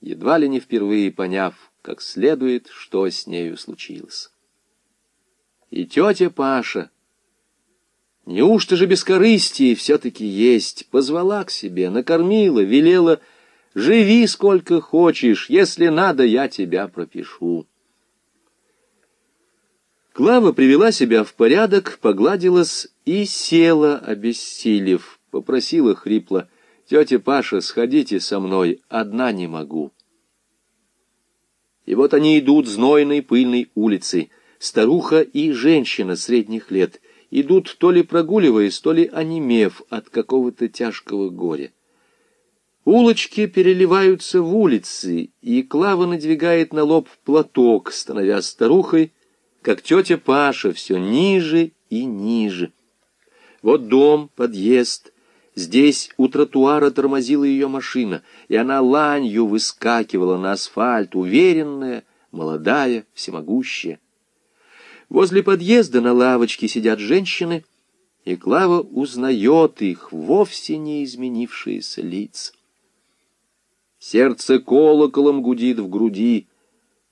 едва ли не впервые поняв, как следует, что с нею случилось. И тетя Паша, неужто же бескорыстие все-таки есть, позвала к себе, накормила, велела, живи сколько хочешь, если надо, я тебя пропишу. Клава привела себя в порядок, погладилась и села, обессилев, попросила хрипло, «Тетя Паша, сходите со мной, одна не могу». И вот они идут знойной пыльной улицей, старуха и женщина средних лет, идут то ли прогуливаясь, то ли онемев от какого-то тяжкого горя. Улочки переливаются в улицы, и Клава надвигает на лоб платок, становясь старухой, как тетя Паша, все ниже и ниже. Вот дом, подъезд. Здесь у тротуара тормозила ее машина, и она ланью выскакивала на асфальт, уверенная, молодая, всемогущая. Возле подъезда на лавочке сидят женщины, и Клава узнает их, вовсе не изменившиеся лица. Сердце колоколом гудит в груди,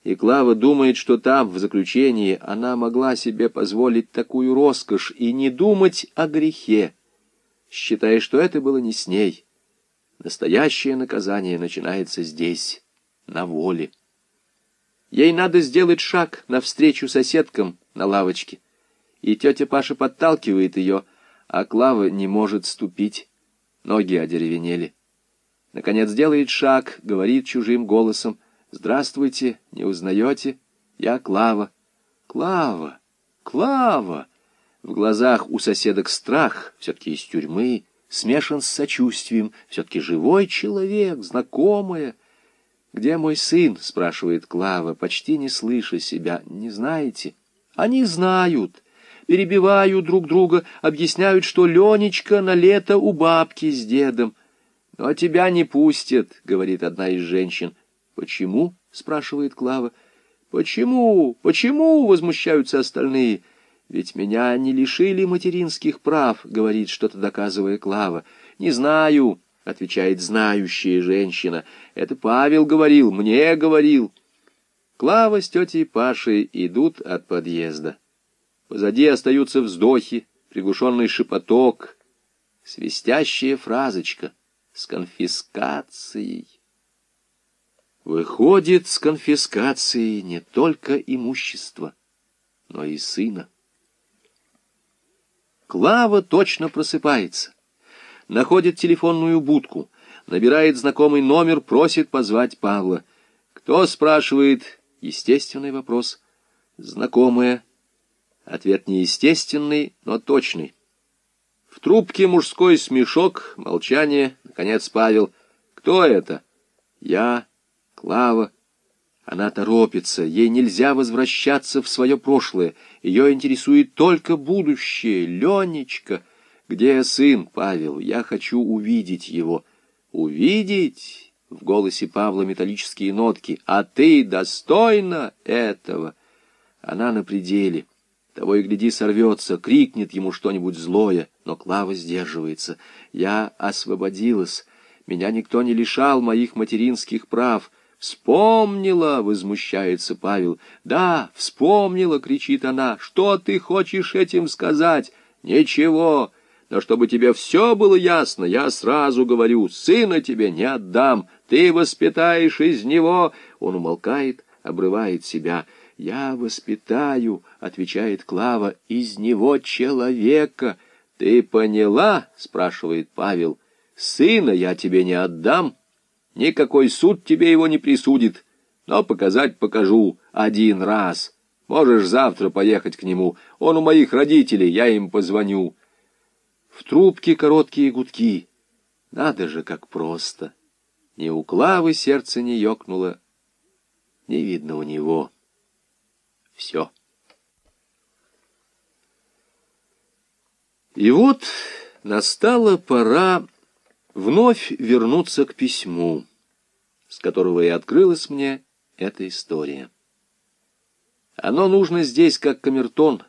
и Клава думает, что там, в заключении, она могла себе позволить такую роскошь и не думать о грехе, считая, что это было не с ней. Настоящее наказание начинается здесь, на воле. Ей надо сделать шаг навстречу соседкам на лавочке, и тетя Паша подталкивает ее, а Клава не может ступить, ноги одеревенели. Наконец делает шаг, говорит чужим голосом — «Здравствуйте, не узнаете? Я Клава». «Клава! Клава!» В глазах у соседок страх, все-таки из тюрьмы, смешан с сочувствием, все-таки живой человек, знакомая. «Где мой сын?» — спрашивает Клава, почти не слыша себя. «Не знаете?» «Они знают» перебивают друг друга, объясняют, что Ленечка на лето у бабки с дедом. «Но тебя не пустят», — говорит одна из женщин. «Почему?» — спрашивает Клава. «Почему? Почему?» — возмущаются остальные. «Ведь меня не лишили материнских прав», — говорит, что-то доказывая Клава. «Не знаю», — отвечает знающая женщина. «Это Павел говорил, мне говорил». Клава с тетей Пашей идут от подъезда. Позади остаются вздохи, приглушенный шепоток, свистящая фразочка с конфискацией. Выходит с конфискацией не только имущество, но и сына. Клава точно просыпается, находит телефонную будку, набирает знакомый номер, просит позвать Павла. Кто спрашивает? Естественный вопрос. Знакомая. Ответ неестественный, но точный. В трубке мужской смешок, молчание. Наконец Павел. Кто это? Я. Клава. Она торопится, ей нельзя возвращаться в свое прошлое. Ее интересует только будущее. Ленечка, где сын Павел? Я хочу увидеть его. Увидеть? В голосе Павла металлические нотки. А ты достойна этого? Она на пределе. Того и гляди сорвется, крикнет ему что-нибудь злое, но Клава сдерживается. Я освободилась. Меня никто не лишал моих материнских прав. «Вспомнила!» — возмущается Павел. «Да, вспомнила!» — кричит она. «Что ты хочешь этим сказать?» «Ничего!» Но чтобы тебе все было ясно, я сразу говорю, сына тебе не отдам, ты воспитаешь из него. Он умолкает, обрывает себя. Я воспитаю, отвечает Клава, из него человека. Ты поняла? спрашивает Павел. Сына я тебе не отдам, Никакой суд тебе его не присудит, но показать покажу один раз. Можешь завтра поехать к нему. Он у моих родителей, я им позвоню. В трубке короткие гудки. Надо же, как просто. Ни у Клавы сердце не ёкнуло, не видно у него. Все. И вот настала пора вновь вернуться к письму, с которого и открылась мне эта история. Оно нужно здесь как камертон,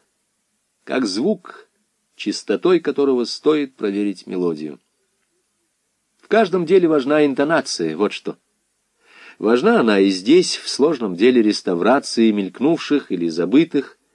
как звук, чистотой которого стоит проверить мелодию. В каждом деле важна интонация, вот что. Важна она и здесь, в сложном деле реставрации мелькнувших или забытых,